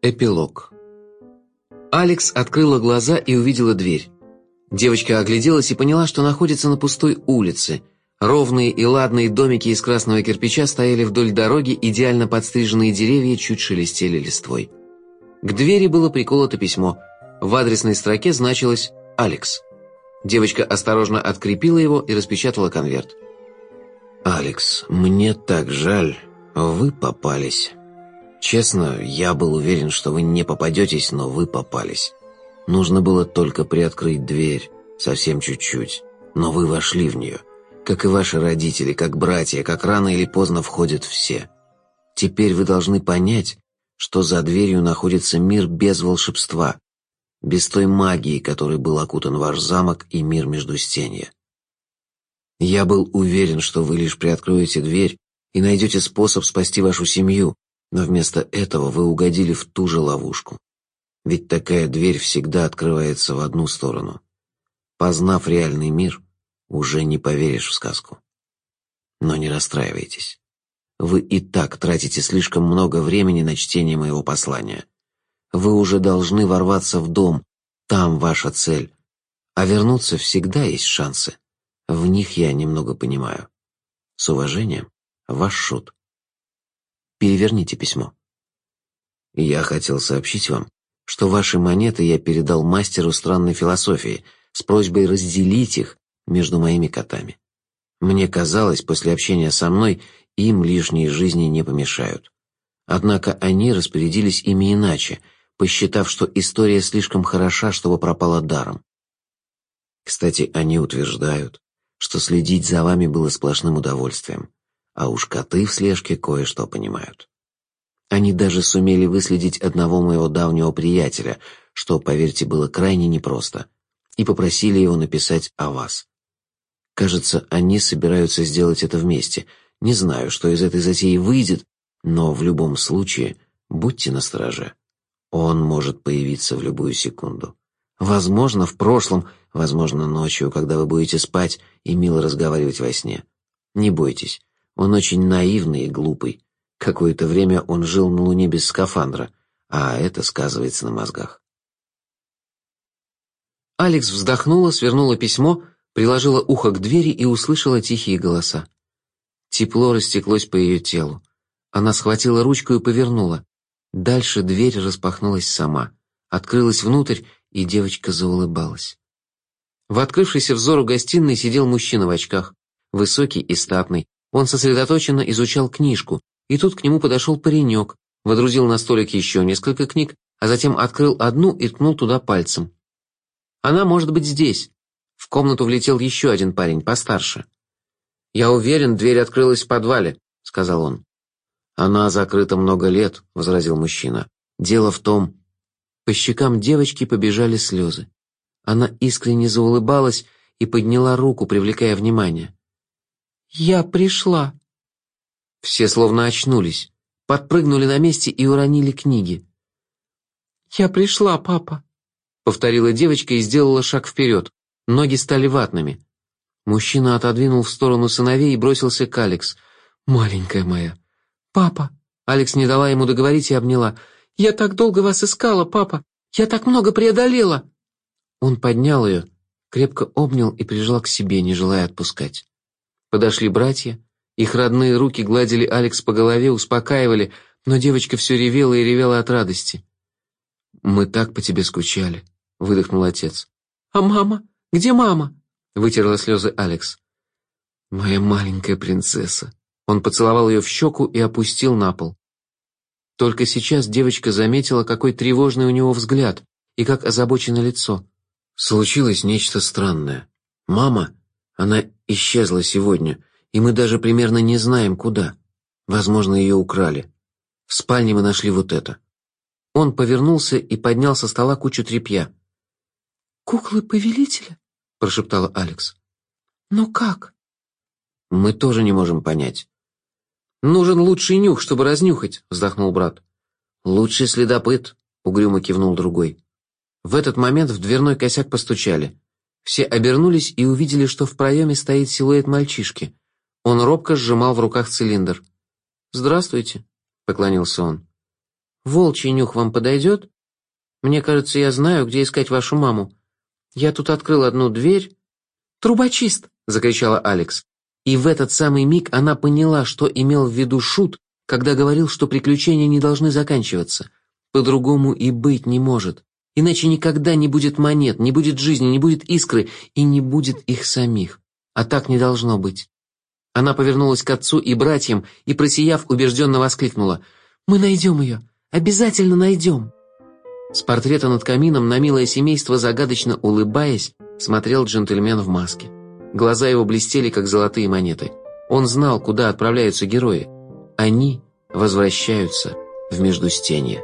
Эпилог. Алекс открыла глаза и увидела дверь. Девочка огляделась и поняла, что находится на пустой улице. Ровные и ладные домики из красного кирпича стояли вдоль дороги, идеально подстриженные деревья чуть шелестели листвой. К двери было приколото письмо. В адресной строке значилось «Алекс». Девочка осторожно открепила его и распечатала конверт. «Алекс, мне так жаль. Вы попались». Честно, я был уверен, что вы не попадетесь, но вы попались. Нужно было только приоткрыть дверь, совсем чуть-чуть. Но вы вошли в нее, как и ваши родители, как братья, как рано или поздно входят все. Теперь вы должны понять, что за дверью находится мир без волшебства, без той магии, которой был окутан ваш замок и мир Междустенья. Я был уверен, что вы лишь приоткроете дверь и найдете способ спасти вашу семью, но вместо этого вы угодили в ту же ловушку. Ведь такая дверь всегда открывается в одну сторону. Познав реальный мир, уже не поверишь в сказку. Но не расстраивайтесь. Вы и так тратите слишком много времени на чтение моего послания. Вы уже должны ворваться в дом, там ваша цель. А вернуться всегда есть шансы. В них я немного понимаю. С уважением, ваш шут. Переверните письмо. Я хотел сообщить вам, что ваши монеты я передал мастеру странной философии с просьбой разделить их между моими котами. Мне казалось, после общения со мной им лишние жизни не помешают. Однако они распорядились ими иначе, посчитав, что история слишком хороша, чтобы пропала даром. Кстати, они утверждают, что следить за вами было сплошным удовольствием а уж коты в слежке кое-что понимают. Они даже сумели выследить одного моего давнего приятеля, что, поверьте, было крайне непросто, и попросили его написать о вас. Кажется, они собираются сделать это вместе. Не знаю, что из этой затеи выйдет, но в любом случае будьте настороже. Он может появиться в любую секунду. Возможно, в прошлом, возможно, ночью, когда вы будете спать и мило разговаривать во сне. Не бойтесь, он очень наивный и глупый. Какое-то время он жил на Луне без скафандра, а это сказывается на мозгах. Алекс вздохнула, свернула письмо, приложила ухо к двери и услышала тихие голоса. Тепло растеклось по ее телу. Она схватила ручку и повернула. Дальше дверь распахнулась сама. Открылась внутрь, и девочка заулыбалась. В открывшейся взору гостиной сидел мужчина в очках, высокий и статный, он сосредоточенно изучал книжку, и тут к нему подошел паренек, водрузил на столик еще несколько книг, а затем открыл одну и ткнул туда пальцем. «Она может быть здесь». В комнату влетел еще один парень, постарше. «Я уверен, дверь открылась в подвале», — сказал он. «Она закрыта много лет», — возразил мужчина. «Дело в том...» По щекам девочки побежали слезы. Она искренне заулыбалась и подняла руку, привлекая внимание. «Я пришла». Все словно очнулись, подпрыгнули на месте и уронили книги. «Я пришла, папа», — повторила девочка и сделала шаг вперед. Ноги стали ватными. Мужчина отодвинул в сторону сыновей и бросился к Алекс. «Маленькая моя». «Папа». Алекс не дала ему договорить и обняла. «Я так долго вас искала, папа. Я так много преодолела». Он поднял ее, крепко обнял и прижал к себе, не желая отпускать. Подошли братья, их родные руки гладили Алекс по голове, успокаивали, но девочка все ревела и ревела от радости. «Мы так по тебе скучали», — выдохнул отец. «А мама? Где мама?» — вытерла слезы Алекс. «Моя маленькая принцесса». Он поцеловал ее в щеку и опустил на пол. Только сейчас девочка заметила, какой тревожный у него взгляд и как озабочено лицо. Случилось нечто странное. Мама, она исчезла сегодня, и мы даже примерно не знаем, куда. Возможно, ее украли. В спальне мы нашли вот это». Он повернулся и поднял со стола кучу тряпья. «Куклы повелителя?» — прошептала Алекс. «Но как?» «Мы тоже не можем понять». «Нужен лучший нюх, чтобы разнюхать», — вздохнул брат. «Лучший следопыт», — угрюмо кивнул другой. В этот момент в дверной косяк постучали. Все обернулись и увидели, что в проеме стоит силуэт мальчишки. Он робко сжимал в руках цилиндр. «Здравствуйте», — поклонился он. волчий нюх вам подойдет? Мне кажется, я знаю, где искать вашу маму. Я тут открыл одну дверь». «Трубочист!» — закричала Алекс. И в этот самый миг она поняла, что имел в виду Шут, когда говорил, что приключения не должны заканчиваться. По-другому и быть не может. Иначе никогда не будет монет, не будет жизни, не будет искры и не будет их самих. А так не должно быть. Она повернулась к отцу и братьям и, просияв, убежденно воскликнула. «Мы найдем ее! Обязательно найдем!» С портрета над камином на милое семейство, загадочно улыбаясь, смотрел джентльмен в маске. Глаза его блестели, как золотые монеты. Он знал, куда отправляются герои. Они возвращаются в Междустенье.